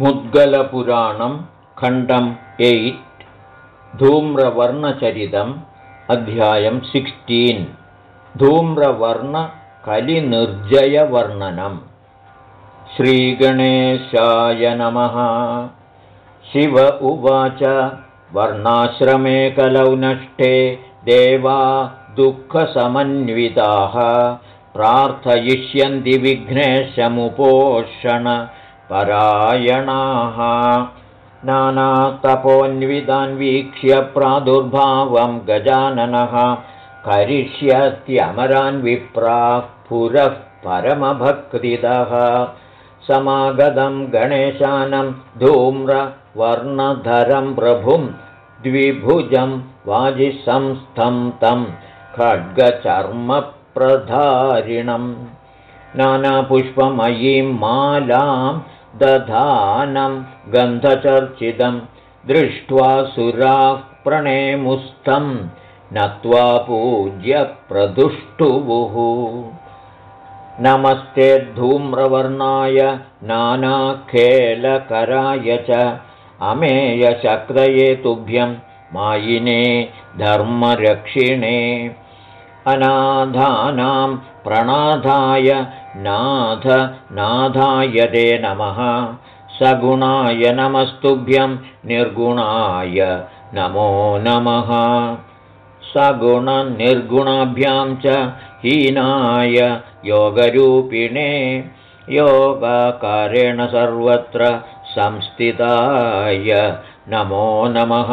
मुद्गलपुराणं खण्डम् एय्ट् धूम्रवर्णचरितम् अध्यायं सिक्स्टीन्। धूम्रवर्णकलिनिर्जयवर्णनम्। श्रीगणेशाय नमः। शिव उवाच वर्णाश्रमे कलौ नष्टे देवा दुःखसमन्विताः। प्रार्थयिष्यन्ति विघ्नेशमुपोषण परायणाः। नानातपोन्वितान् वीक्ष्य प्रादुर्भावं गजाननः। करिष्यत्यमरान् विप्राः पुरः परमभक्तिदः। समागतं गणेशानं धूम्रवर्णधरं प्रभुं द्विभुजं वाजिसंस्थं तं खड्गचर्मप्रधारिणम्। नानापुष्पमयीं मालां दधानं गन्धचर्चितं दृष्ट्वा सुराः प्रणेमुस्थं नत्वा पूज्य प्रदुष्टुवुः। नमस्ते धूम्रवर्णाय नानाखेलकराय च अमेयशक्रये तुभ्यं मायिने धर्मरक्षिणे। अनाधानां प्रणाधाय नाथ नाथाय ते नमः। सगुणाय नमस्तुभ्यं निर्गुणाय नमो नमः। सगुणनिर्गुणाभ्यां च हीनाय योगरूपिणे योगाकारेण सर्वत्र संस्थिताय नमो नमः।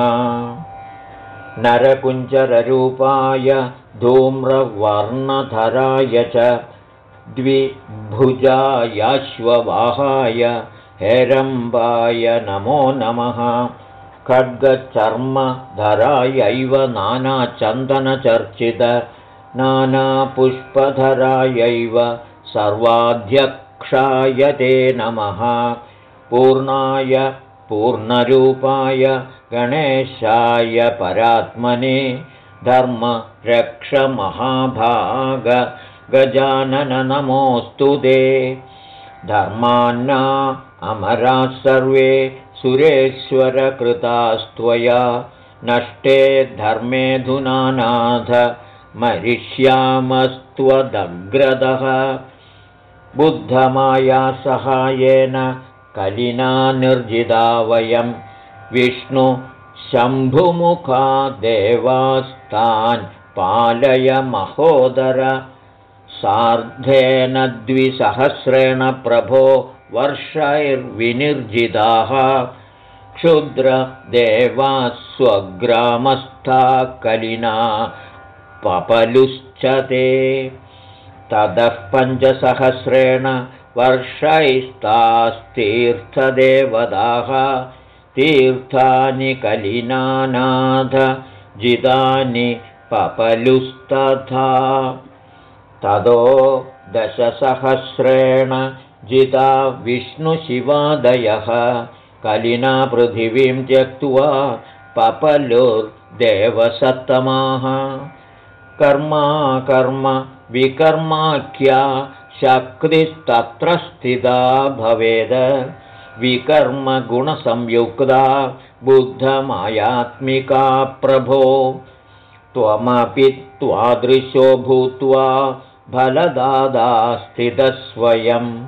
नरकुञ्जररूपाय धूम्रवर्णधराय च द्विभुजायाश्ववाहाय हेरम्बाय नमो नमः। खड्गचर्मधरायैव नानाचन्दनचर्चित नानापुष्पधरायैव सर्वाध्यक्षाय ते नमः। पूर्णाय पूर्णरूपाय गणेशाय परात्मने धर्मरक्षमहाभाग गजानन नमोऽस्तु ते। धर्मान्ना अमराः सर्वे सुरेश्वरकृतास्त्वया नष्टे धर्मेऽधुनानाथ मरिष्यामस्त्वदग्रदः। बुद्धमायासहायेन कलिना निर्जिता वयं। विष्णुशम्भुमुखा देवास्तान् पालय महोदर सार्धेन द्विसहस्रेण प्रभो वर्षैर्विनिर्जिताः। क्षुद्रदेवास्वग्रामस्था कलिना पपलुश्च ते। ततः पञ्चसहस्रेण वर्षैस्तास्तीर्थदेवदाः तीर्थानि कलिनानाथ जितानि पपलुस्तथा ततो दशसहस्रेण जिता विष्णुशिवादयः। कलिना पृथिवीं त्यक्त्वा पपलुर्देवसत्तमाः। कर्मा कर्म विकर्माख्या शक्तिस्तत्र स्थिता भवेद। विकर्मगुणसंयुक्ता बुद्धमायात्मिका प्रभो। त्वमपि त्वादृशो भूत्वा फलदादास्थितस्वयं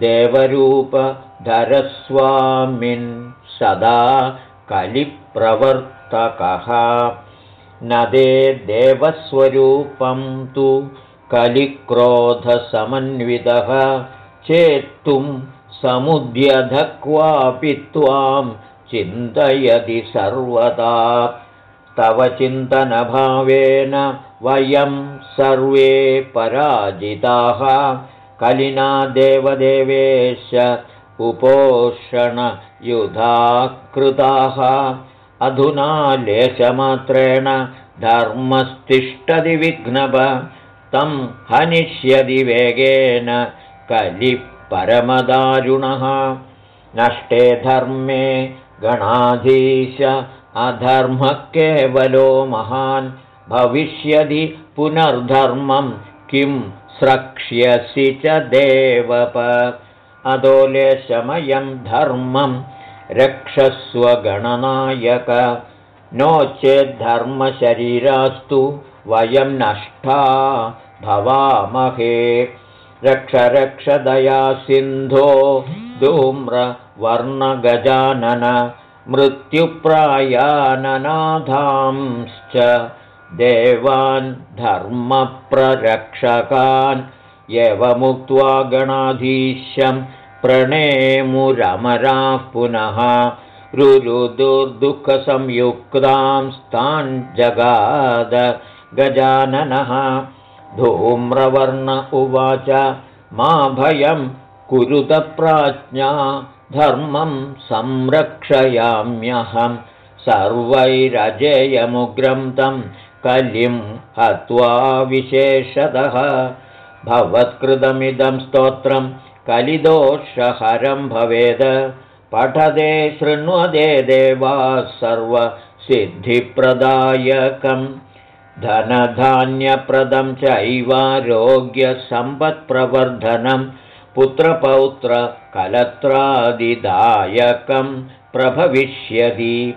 देवरूपधरस्वामिन् सदा कलिप्रवर्तकः। न दे देवस्वरूपं तु कलिक्रोधसमन्वितः चेत्तुं समुद्यधक्वापि त्वां चिन्तयति सर्वदा। तव चिन्तनभावेन वयं सर्वे पराजिताः। कलिना देवदेवेश उपोषणयुधा कृताः अधुना लेशमात्रेण धर्मस्तिष्ठति विघ्नव तं हनिष्यति वेगेन कलिपरमदारुणः। नष्टे धर्मे गणाधीश अधर्मः केवलो महान् भविष्यति पुनर्धर्मं किं स्रक्ष्यसि च देवप? अदोलेशमयं धर्मं रक्षस्वगणनायक नो चेद्धर्मशरीरास्तु वयं नष्टा भवामहे। रक्ष रक्षदया सिन्धो धूम्रवर्णगजानन मृत्युप्रायाननाथांश्च देवान् धर्मप्ररक्षकान् एवमुक्त्वा गणाधीशं प्रणेमुरमराः पुनः रुरुदुर्दुःखसंयुक्तां जगाद गजाननः। धूम्रवर्ण उवाच मा भयं कुरुतप्राज्ञा धर्मं संरक्षयाम्यहं। सर्वैरजेयमुग्रं तं कलिं हत्वा विशेषतः। भवत्कृतमिदं स्तोत्रं कलिदोषहरं भवेद। पठदे शृण्वदे देवा सर्वसिद्धिप्रदायकम् धनधान्यप्रदं चैवारोग्यसम्पत्प्रवर्धनं। पुत्रपौत्रकलत्रादिदायकं प्रभविष्यति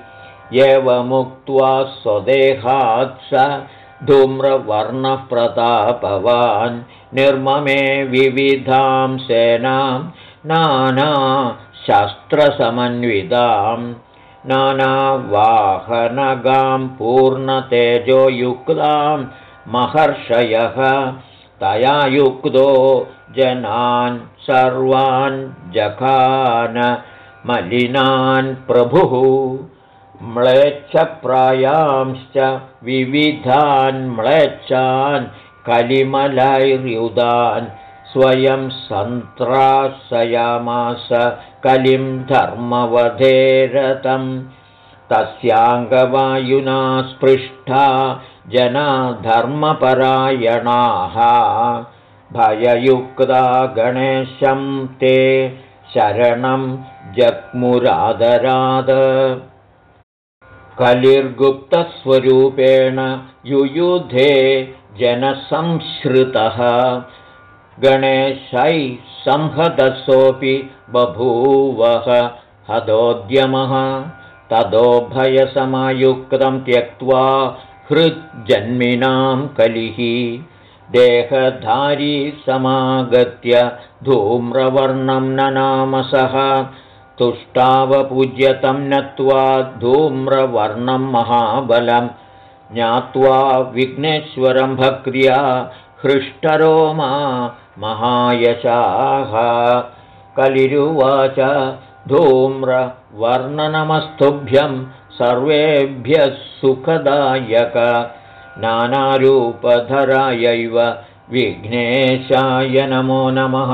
एवमुक्त्वा स्वदेहात् स धूम्रवर्णप्रतापवान् निर्ममे विविधां सेनां नानाशस्त्रसमन्विताम् नानावाहनगां पूर्णतेजोयुक्तां महर्षयः तया युक्तो जनान् सर्वान् जखान मलिनान् प्रभुः म्लेच्छप्रायांश्च विविधान् म्लेच्छान् कलिमलैर्युधान् स्वयं सन्त्रासयामास कलिं धर्मवधेरतं तस्याङ्गवायुना स्पृष्टा जना धर्मपरायणाः। भययुक्ता गणेशं ते शरणं जग्मुरादराद कलिर्गुप्तस्वरूपेण युयुधे जनसंश्रितः। गणेशैः संहदसोऽपि बभूवः हदोद्यमः। तदोभयसमयुक्तं त्यक्त्वा हृज्जन्मिनां कलिः। देहधारी समागत्य धूम्रवर्णं ननामसः तुष्टावपूज्यतं नत्वा धूम्रवर्णं महाबलं ज्ञात्वा विघ्नेश्वरं भक्र्या हृष्टरोमा महायशाः। कलिरुवाच धूम्रवर्णनमस्तुभ्यं सर्वेभ्यः सुखदायक नानारूपधरायैव विघ्नेशाय नमो नमः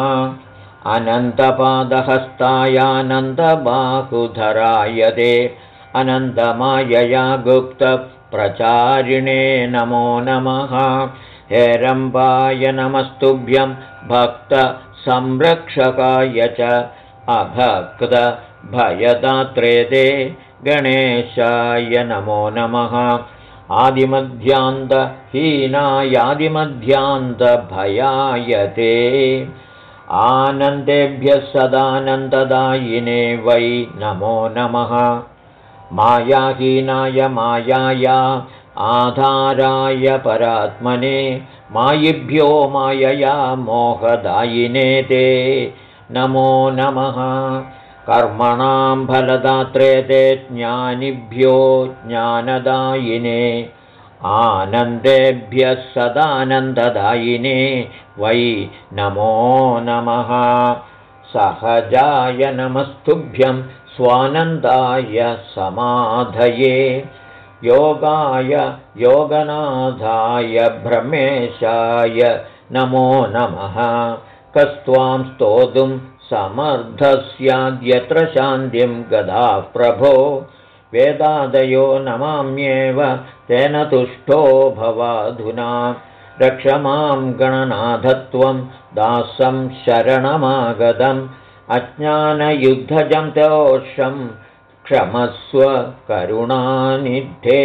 अनन्तपादहस्तायानन्दबाहुधराय ते अनन्तमायया गुप्तप्रचारिणे नमो नमः। हेरम्बाय नमस्तुभ्यं भक्तसंरक्षकाय च अभक्तभयदात्रे ते गणेशाय नमो नमः। आदिमध्यान्तहीनायादिमध्यान्तभयाय ते आनन्देभ्यः सदानन्ददायिने वै नमो नमः। मायाहीनाय मायाया आधाराय परात्मने मायिभ्यो मायया मोहदायिने ते। नमो नमः। कर्मणां फलदात्रे ते ज्ञानिभ्यो ज्ञानदायिने। आनन्देभ्यः सदानन्ददायिने वै नमो नमः। सहजाय नमस्तुभ्यं स्वानन्दाय समाधये। योगाय योगनाथाय भ्रमेशाय नमो नमः। कस्त्वां स्तोतुं समर्थस्याद्यत्र शान्तिं गदा प्रभो। वेदादयो नमाम्येव तेन तुष्टो भवाधुना रक्ष मां गणनाथत्वं दासं शरणमागतम् अज्ञानयुद्धजं तोषम् क्षमस्व करुणानिधे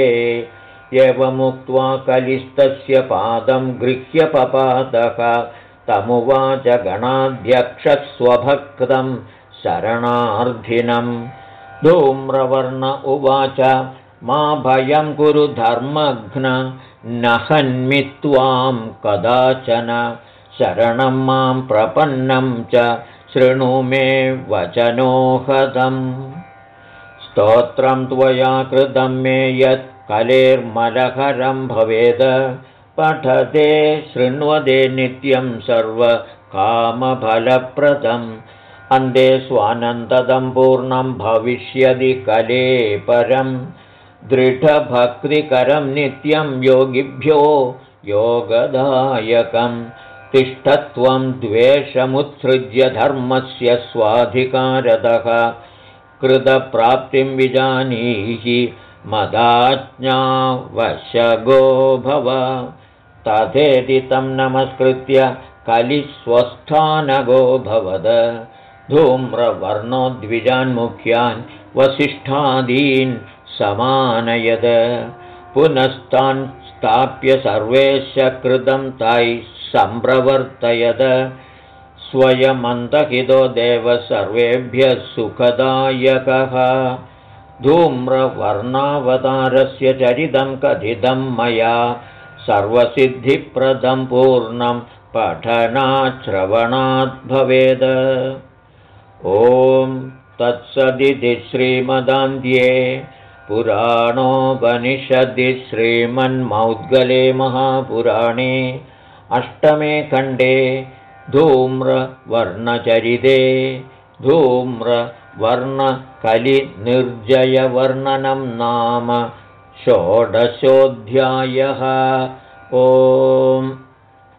एवमुक्त्वा कलिस्तस्य पादं गृह्य पपातः तमुवाच गणाध्यक्षस्वभक्तं शरणार्थिनं धूम्रवर्ण उवाच मा भयं कुरु धर्मघ्न न हन्मि त्वां कदाचन शरणं मां प्रपन्नं च शृणु मे वचनोहदम् स्तोत्रं त्वया कृतं मे यत् कलेर्मलहरं भवेद। पठते शृण्वदे नित्यं सर्वकामफलप्रदम्। अन्ते स्वानन्ददं पूर्णं भविष्यति कले परं दृढभक्तिकरं नित्यं योगिभ्यो योगदायकं। तिष्ठत्वं द्वेषमुत्सृज्य धर्मस्य स्वाधिकारतः। कृतप्राप्तिं विजानीहि मदाज्ञावशगो भव। तथेति तं नमस्कृत्य कलिस्वस्थानगो भवद। धूम्रवर्णोद्विजान्मुख्यान् वसिष्ठादीन् समानयद। पुनस्तान् स्थाप्य सर्वेश कृतं तैः सम्प्रवर्तयद। स्वयमन्तहितो देव सर्वेभ्यः सुखदायकः। धूम्रवर्णावतारस्य चरितं कथितं मया। सर्वसिद्धिप्रदं पूर्णं पठनाश्रवणात् भवेद। ॐ तत्सदिति श्रीमदान्ध्ये पुराणोपनिषदि श्रीमन्मौद्गले महापुराणे अष्टमे खण्डे धूम्रवर्णचरिते। धूम्रवर्णकलिनिर्जयवर्णनं नाम षोडशोऽध्यायः। ओम्